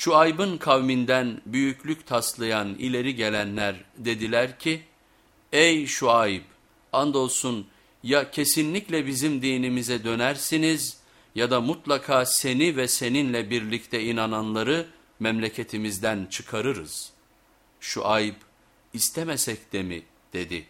Şuayb'ın kavminden büyüklük taslayan ileri gelenler dediler ki, Ey Şuayb andolsun ya kesinlikle bizim dinimize dönersiniz ya da mutlaka seni ve seninle birlikte inananları memleketimizden çıkarırız. Şuayb istemesek de mi dedi.